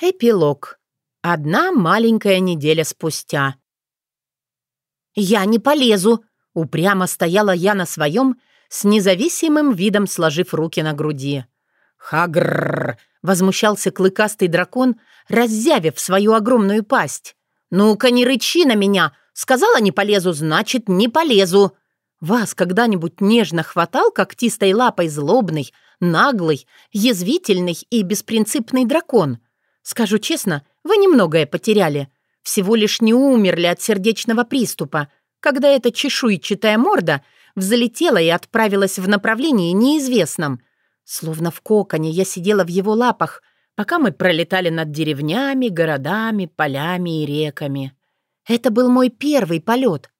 Эпилог. Одна маленькая неделя спустя. «Я не полезу!» — упрямо стояла я на своем, с независимым видом сложив руки на груди. «Хагрррр!» — возмущался клыкастый дракон, раззявив свою огромную пасть. «Ну-ка, не рычи на меня! Сказала, не полезу, значит, не полезу!» Вас когда-нибудь нежно хватал когтистой лапой злобный, наглый, язвительный и беспринципный дракон? Скажу честно, вы немногое потеряли. Всего лишь не умерли от сердечного приступа, когда эта чешуйчатая морда взлетела и отправилась в направлении неизвестном. Словно в коконе я сидела в его лапах, пока мы пролетали над деревнями, городами, полями и реками. Это был мой первый полет.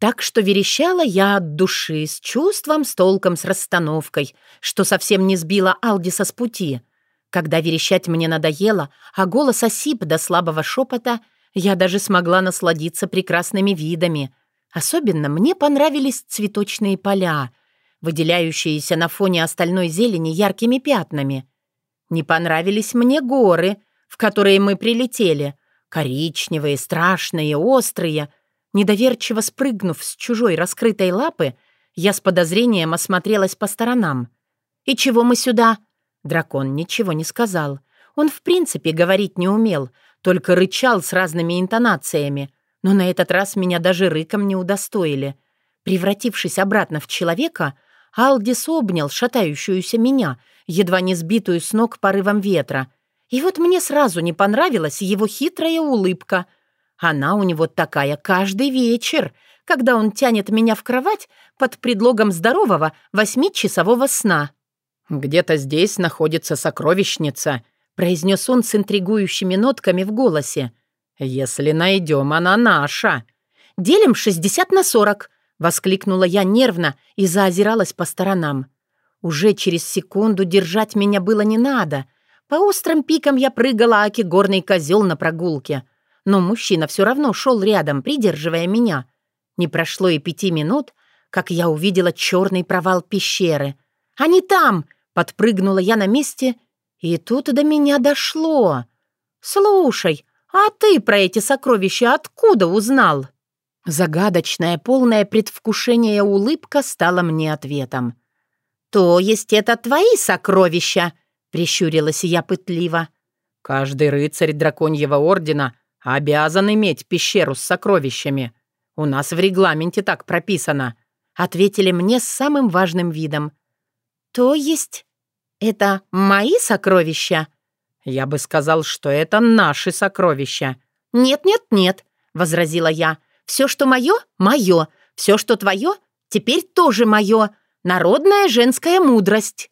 Так что верещала я от души, с чувством, с толком, с расстановкой, что совсем не сбила Алдиса с пути. Когда верещать мне надоело, а голос осип до слабого шепота, я даже смогла насладиться прекрасными видами. Особенно мне понравились цветочные поля, выделяющиеся на фоне остальной зелени яркими пятнами. Не понравились мне горы, в которые мы прилетели, коричневые, страшные, острые — Недоверчиво спрыгнув с чужой раскрытой лапы, я с подозрением осмотрелась по сторонам. «И чего мы сюда?» Дракон ничего не сказал. Он в принципе говорить не умел, только рычал с разными интонациями. Но на этот раз меня даже рыком не удостоили. Превратившись обратно в человека, Алдис обнял шатающуюся меня, едва не сбитую с ног порывом ветра. И вот мне сразу не понравилась его хитрая улыбка — она у него такая каждый вечер, когда он тянет меня в кровать под предлогом здорового восьмичасового сна. «Где-то здесь находится сокровищница», — произнес он с интригующими нотками в голосе. «Если найдем, она наша». «Делим шестьдесят на сорок», — воскликнула я нервно и заозиралась по сторонам. Уже через секунду держать меня было не надо. По острым пикам я прыгала, аки горный козел на прогулке — но мужчина все равно шел рядом, придерживая меня. Не прошло и пяти минут, как я увидела черный провал пещеры. «Они там!» — подпрыгнула я на месте, и тут до меня дошло. «Слушай, а ты про эти сокровища откуда узнал?» Загадочная, полное предвкушение улыбка стала мне ответом. «То есть это твои сокровища?» — прищурилась я пытливо. «Каждый рыцарь драконьего ордена «Обязан иметь пещеру с сокровищами. У нас в регламенте так прописано», — ответили мне с самым важным видом. «То есть это мои сокровища?» «Я бы сказал, что это наши сокровища». «Нет-нет-нет», — возразила я. «Все, что мое, мое. Все, что твое, теперь тоже мое. Народная женская мудрость».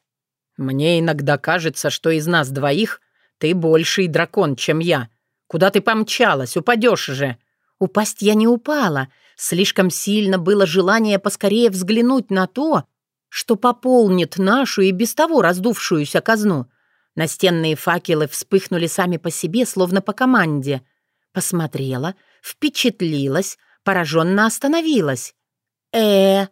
«Мне иногда кажется, что из нас двоих ты больший дракон, чем я», Куда ты помчалась? Упадешь же!» Упасть я не упала. Слишком сильно было желание поскорее взглянуть на то, что пополнит нашу и без того раздувшуюся казну. Настенные факелы вспыхнули сами по себе, словно по команде. Посмотрела, впечатлилась, пораженно остановилась. э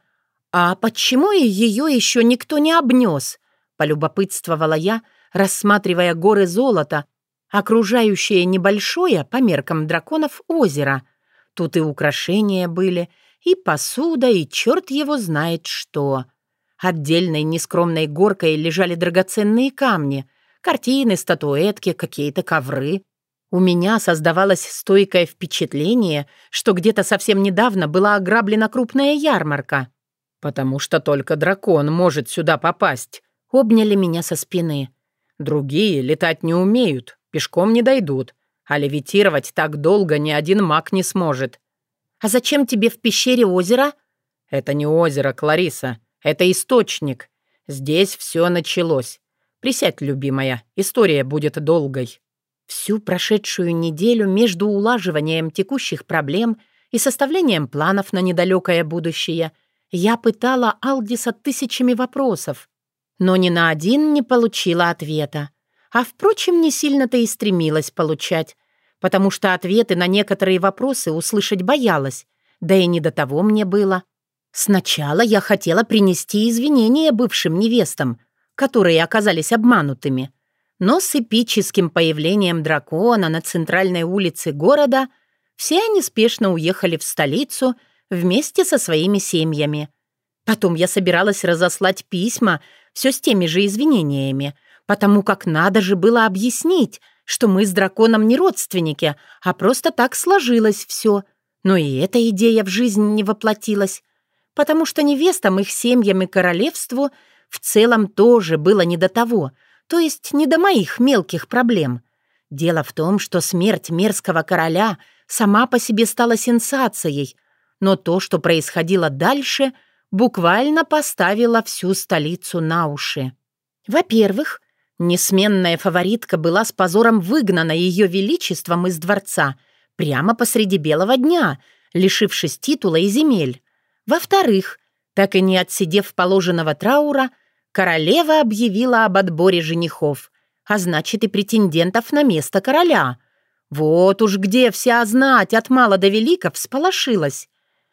а почему ее еще никто не обнес?» — полюбопытствовала я, рассматривая горы золота, окружающее небольшое, по меркам драконов, озеро. Тут и украшения были, и посуда, и черт его знает что. Отдельной нескромной горкой лежали драгоценные камни, картины, статуэтки, какие-то ковры. У меня создавалось стойкое впечатление, что где-то совсем недавно была ограблена крупная ярмарка. «Потому что только дракон может сюда попасть», — обняли меня со спины. «Другие летать не умеют, Пешком не дойдут, а левитировать так долго ни один маг не сможет. А зачем тебе в пещере озеро? Это не озеро, Клариса. Это источник. Здесь все началось. Присядь, любимая, история будет долгой. Всю прошедшую неделю между улаживанием текущих проблем и составлением планов на недалекое будущее я пытала Алдиса тысячами вопросов, но ни на один не получила ответа. А, впрочем, не сильно-то и стремилась получать, потому что ответы на некоторые вопросы услышать боялась, да и не до того мне было. Сначала я хотела принести извинения бывшим невестам, которые оказались обманутыми. Но с эпическим появлением дракона на центральной улице города все они спешно уехали в столицу вместе со своими семьями. Потом я собиралась разослать письма все с теми же извинениями, потому как надо же было объяснить, что мы с драконом не родственники, а просто так сложилось все. Но и эта идея в жизнь не воплотилась, потому что невестам, их семьям и королевству в целом тоже было не до того — то есть не до моих мелких проблем. Дело в том, что смерть мерзкого короля сама по себе стала сенсацией, но то, что происходило дальше, буквально поставило всю столицу на уши. Во-первых, несменная фаворитка была с позором выгнана ее величеством из дворца прямо посреди белого дня, лишившись титула и земель. Во-вторых, так и не отсидев положенного траура, королева объявила об отборе женихов, а значит и претендентов на место короля. Вот уж где вся знать от мала до велика всполошилась.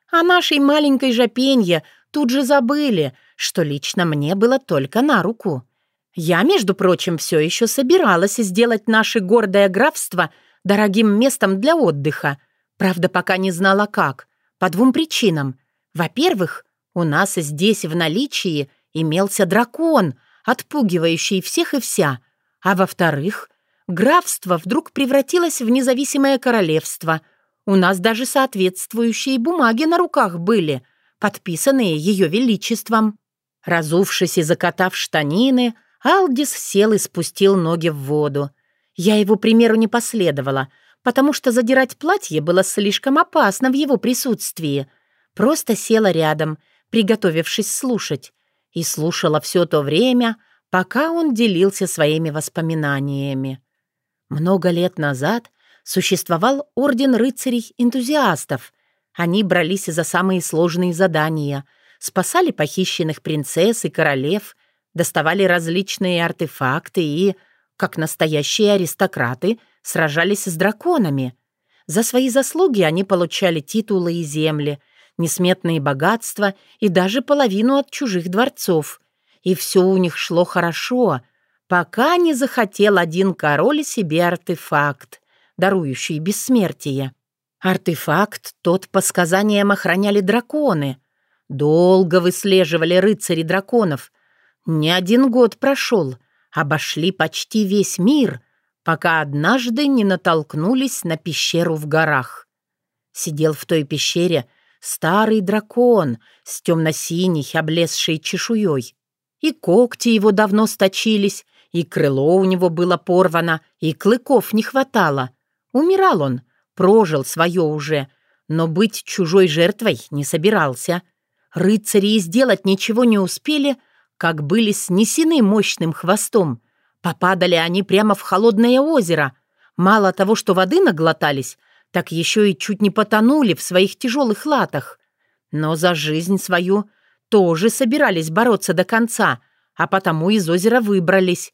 О нашей маленькой жопенье тут же забыли, что лично мне было только на руку. Я, между прочим, все еще собиралась сделать наше гордое графство дорогим местом для отдыха. Правда, пока не знала как. По двум причинам. Во-первых, у нас здесь в наличии имелся дракон, отпугивающий всех и вся, а во-вторых, графство вдруг превратилось в независимое королевство. У нас даже соответствующие бумаги на руках были, подписанные ее величеством. Разувшись и закатав штанины, Алдис сел и спустил ноги в воду. Я его примеру не последовала, потому что задирать платье было слишком опасно в его присутствии. Просто села рядом, приготовившись слушать и слушала все то время, пока он делился своими воспоминаниями. Много лет назад существовал Орден рыцарей-энтузиастов. Они брались за самые сложные задания, спасали похищенных принцесс и королев, доставали различные артефакты и, как настоящие аристократы, сражались с драконами. За свои заслуги они получали титулы и земли — несметные богатства и даже половину от чужих дворцов. И все у них шло хорошо, пока не захотел один король себе артефакт, дарующий бессмертие. Артефакт тот по сказаниям охраняли драконы. Долго выслеживали рыцари драконов. Не один год прошел, обошли почти весь мир, пока однажды не натолкнулись на пещеру в горах. Сидел в той пещере Старый дракон с темно-синей, облезшей чешуей. И когти его давно сточились, и крыло у него было порвано, и клыков не хватало. Умирал он, прожил свое уже, но быть чужой жертвой не собирался. Рыцари и сделать ничего не успели, как были снесены мощным хвостом. Попадали они прямо в холодное озеро. Мало того, что воды наглотались, так еще и чуть не потонули в своих тяжелых латах. Но за жизнь свою тоже собирались бороться до конца, а потому из озера выбрались.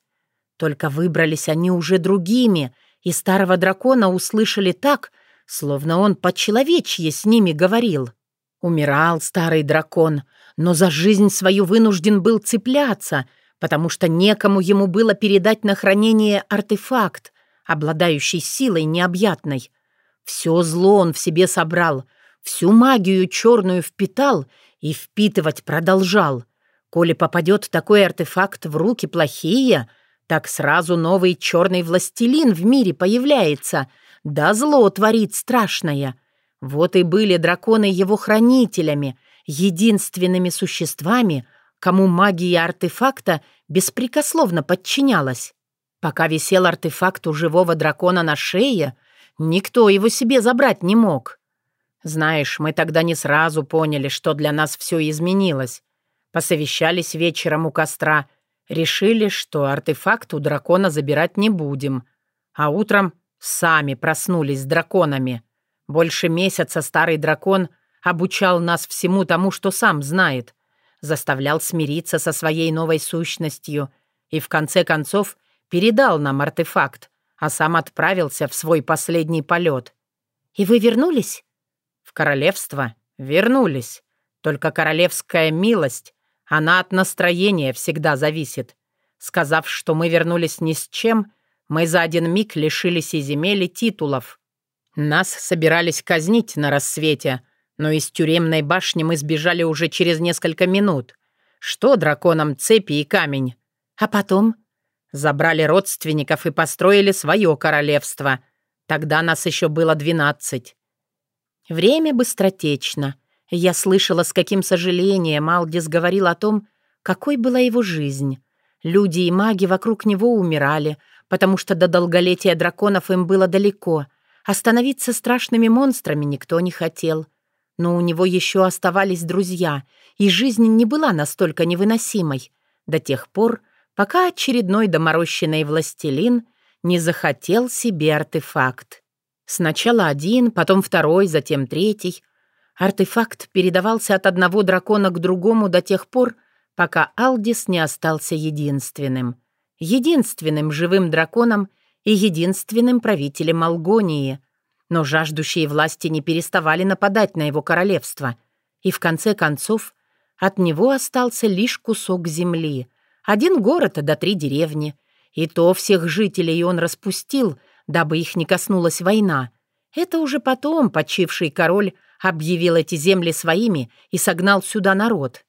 Только выбрались они уже другими, и старого дракона услышали так, словно он по-человечье с ними говорил. Умирал старый дракон, но за жизнь свою вынужден был цепляться, потому что некому ему было передать на хранение артефакт, обладающий силой необъятной — все зло он в себе собрал, всю магию черную впитал и впитывать продолжал. Коли попадет такой артефакт в руки плохие, так сразу новый черный властелин в мире появляется, да зло творит страшное. Вот и были драконы его хранителями, единственными существами, кому магия артефакта беспрекословно подчинялась. Пока висел артефакт у живого дракона на шее — Никто его себе забрать не мог. Знаешь, мы тогда не сразу поняли, что для нас все изменилось. Посовещались вечером у костра, решили, что артефакт у дракона забирать не будем. А утром сами проснулись с драконами. Больше месяца старый дракон обучал нас всему тому, что сам знает. Заставлял смириться со своей новой сущностью и в конце концов передал нам артефакт, а сам отправился в свой последний полет. «И вы вернулись?» «В королевство вернулись. Только королевская милость, она от настроения всегда зависит. Сказав, что мы вернулись ни с чем, мы за один миг лишились и земель, и титулов. Нас собирались казнить на рассвете, но из тюремной башни мы сбежали уже через несколько минут. Что драконам цепи и камень? А потом забрали родственников и построили свое королевство. Тогда нас еще было двенадцать. Время быстротечно. Я слышала, с каким сожалением Алдис говорил о том, какой была его жизнь. Люди и маги вокруг него умирали, потому что до долголетия драконов им было далеко. Остановиться страшными монстрами никто не хотел. Но у него еще оставались друзья, и жизнь не была настолько невыносимой. До тех пор, пока очередной доморощенный властелин не захотел себе артефакт. Сначала один, потом второй, затем третий. Артефакт передавался от одного дракона к другому до тех пор, пока Алдис не остался единственным. Единственным живым драконом и единственным правителем Алгонии. Но жаждущие власти не переставали нападать на его королевство. И в конце концов от него остался лишь кусок земли, один город до три деревни. И то всех жителей он распустил, дабы их не коснулась война. Это уже потом почивший король объявил эти земли своими и согнал сюда народ.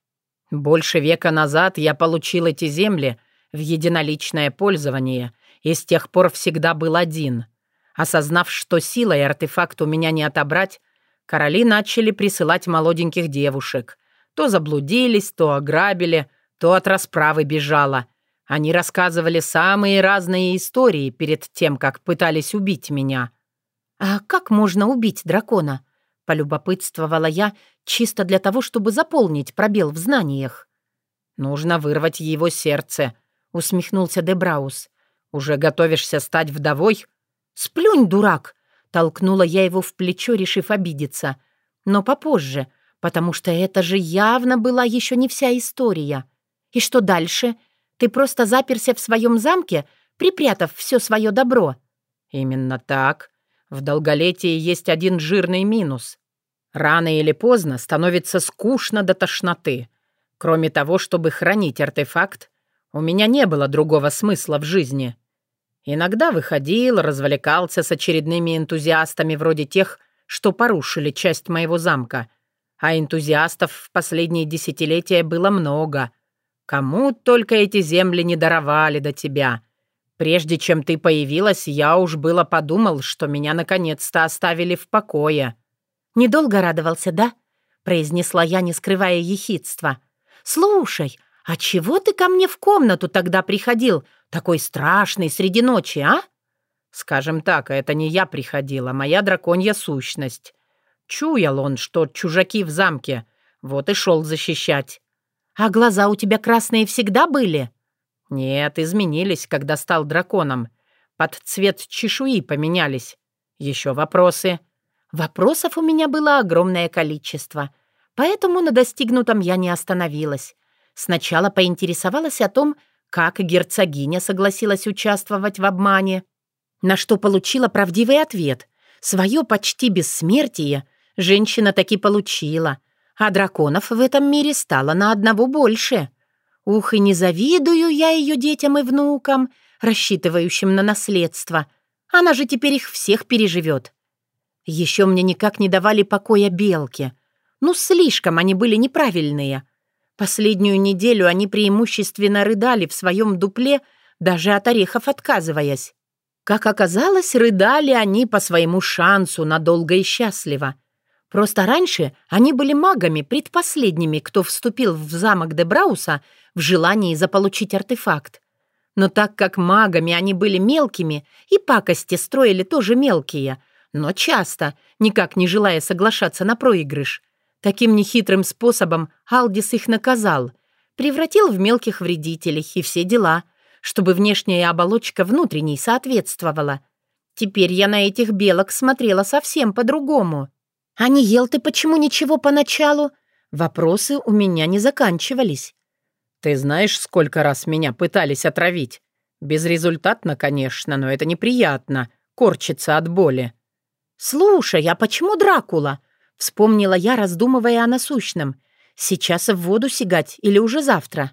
Больше века назад я получил эти земли в единоличное пользование и с тех пор всегда был один. Осознав, что сила и артефакт у меня не отобрать, короли начали присылать молоденьких девушек. То заблудились, то ограбили, то от расправы бежала. Они рассказывали самые разные истории перед тем, как пытались убить меня. «А как можно убить дракона?» — полюбопытствовала я, чисто для того, чтобы заполнить пробел в знаниях. «Нужно вырвать его сердце», — усмехнулся Дебраус. «Уже готовишься стать вдовой?» «Сплюнь, дурак!» — толкнула я его в плечо, решив обидеться. «Но попозже, потому что это же явно была еще не вся история. И что дальше? Ты просто заперся в своем замке, припрятав все свое добро?» «Именно так. В долголетии есть один жирный минус. Рано или поздно становится скучно до тошноты. Кроме того, чтобы хранить артефакт, у меня не было другого смысла в жизни. Иногда выходил, развлекался с очередными энтузиастами вроде тех, что порушили часть моего замка. А энтузиастов в последние десятилетия было много. Кому только эти земли не даровали до тебя. Прежде чем ты появилась, я уж было подумал, что меня наконец-то оставили в покое. «Недолго радовался, да?» — произнесла я, не скрывая ехидства. «Слушай, а чего ты ко мне в комнату тогда приходил, такой страшный среди ночи, а?» «Скажем так, это не я приходила, моя драконья сущность. Чуял он, что чужаки в замке, вот и шел защищать». «А глаза у тебя красные всегда были?» «Нет, изменились, когда стал драконом. Под цвет чешуи поменялись. Еще вопросы?» Вопросов у меня было огромное количество, поэтому на достигнутом я не остановилась. Сначала поинтересовалась о том, как герцогиня согласилась участвовать в обмане, на что получила правдивый ответ. Свое почти бессмертие женщина таки получила, а драконов в этом мире стало на одного больше. Ух, и не завидую я ее детям и внукам, рассчитывающим на наследство. Она же теперь их всех переживет. Еще мне никак не давали покоя белки. Ну, слишком они были неправильные. Последнюю неделю они преимущественно рыдали в своем дупле, даже от орехов отказываясь. Как оказалось, рыдали они по своему шансу надолго и счастливо. Просто раньше они были магами, предпоследними, кто вступил в замок Дебрауса в желании заполучить артефакт. Но так как магами они были мелкими, и пакости строили тоже мелкие — но часто, никак не желая соглашаться на проигрыш. Таким нехитрым способом Алдис их наказал, превратил в мелких вредителей и все дела, чтобы внешняя оболочка внутренней соответствовала. Теперь я на этих белок смотрела совсем по-другому. «А не ел ты почему ничего поначалу?» Вопросы у меня не заканчивались. «Ты знаешь, сколько раз меня пытались отравить? Безрезультатно, конечно, но это неприятно, корчиться от боли». «Слушай, а почему Дракула?» — вспомнила я, раздумывая о насущном. «Сейчас в воду сигать или уже завтра?»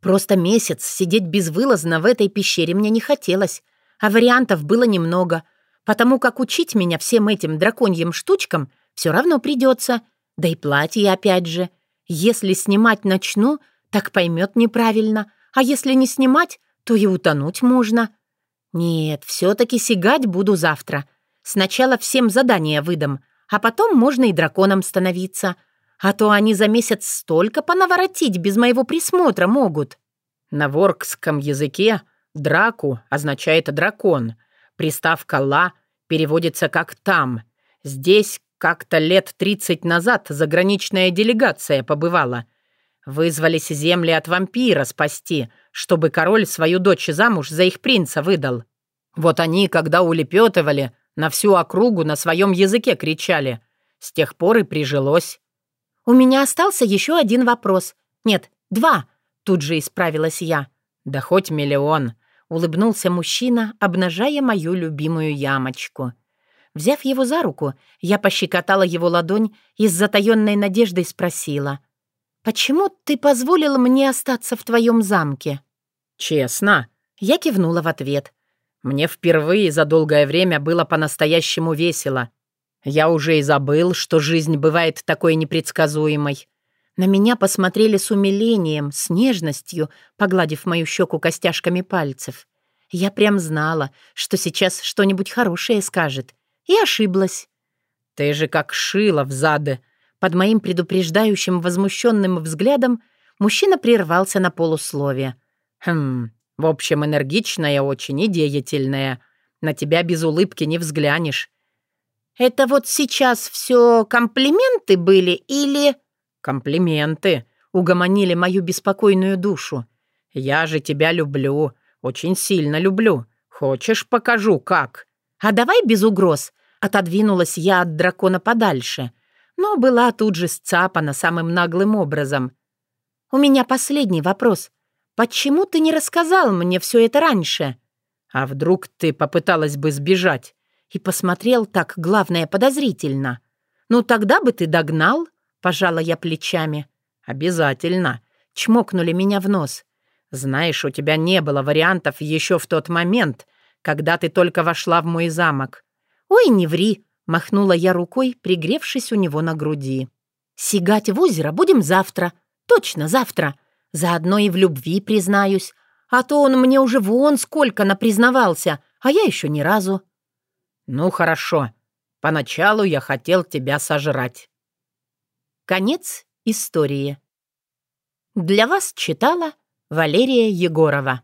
Просто месяц сидеть безвылазно в этой пещере мне не хотелось, а вариантов было немного, потому как учить меня всем этим драконьим штучкам все равно придется. Да и платье опять же. Если снимать начну, так поймет неправильно, а если не снимать, то и утонуть можно. Нет, все-таки сигать буду завтра. Сначала всем задания выдам, а потом можно и драконом становиться — а то они за месяц столько понаворотить без моего присмотра могут. На воркском языке «драку» означает «дракон». Приставка «ла» переводится как «там». Здесь как-то лет тридцать назад заграничная делегация побывала. Вызвались земли от вампира спасти, чтобы король свою дочь замуж за их принца выдал. Вот они, когда улепетывали, на всю округу на своем языке кричали. С тех пор и прижилось. «У меня остался еще один вопрос. Нет, два», — тут же исправилась я. «Да хоть миллион», — улыбнулся мужчина, обнажая мою любимую ямочку. Взяв его за руку, я пощекотала его ладонь и с затаённой надеждой спросила. «Почему ты позволил мне остаться в твоем замке?» «Честно?» Я кивнула в ответ. «Мне впервые за долгое время было по-настоящему весело. Я уже и забыл, что жизнь бывает такой непредсказуемой. На меня посмотрели с умилением, с нежностью, погладив мою щеку костяшками пальцев. Я прям знала, что сейчас что-нибудь хорошее скажет. И ошиблась. «Ты же как шила в зады!» Под моим предупреждающим возмущенным взглядом мужчина прервался на полусловие. «Хм, в общем, энергичная очень и деятельная. На тебя без улыбки не взглянешь. Это вот сейчас все комплименты были или...» «Комплименты», — угомонили мою беспокойную душу. «Я же тебя люблю, очень сильно люблю. Хочешь, покажу, как?» «А давай без угроз», — отодвинулась я от дракона подальше, но была тут же сцапана самым наглым образом. «У меня последний вопрос. Почему ты не рассказал мне все это раньше?» «А вдруг ты попыталась бы сбежать?» и посмотрел так, главное, подозрительно. «Ну, тогда бы ты догнал», — пожала я плечами. «Обязательно», — чмокнули меня в нос. «Знаешь, у тебя не было вариантов еще в тот момент, когда ты только вошла в мой замок». «Ой, не ври», — махнула я рукой, пригревшись у него на груди. «Сигать в озеро будем завтра. Точно завтра. Заодно и в любви признаюсь. А то он мне уже вон сколько напризнавался, а я еще ни разу». «Ну, хорошо. Поначалу я хотел тебя сожрать». Конец истории. Для вас читала Валерия Егорова.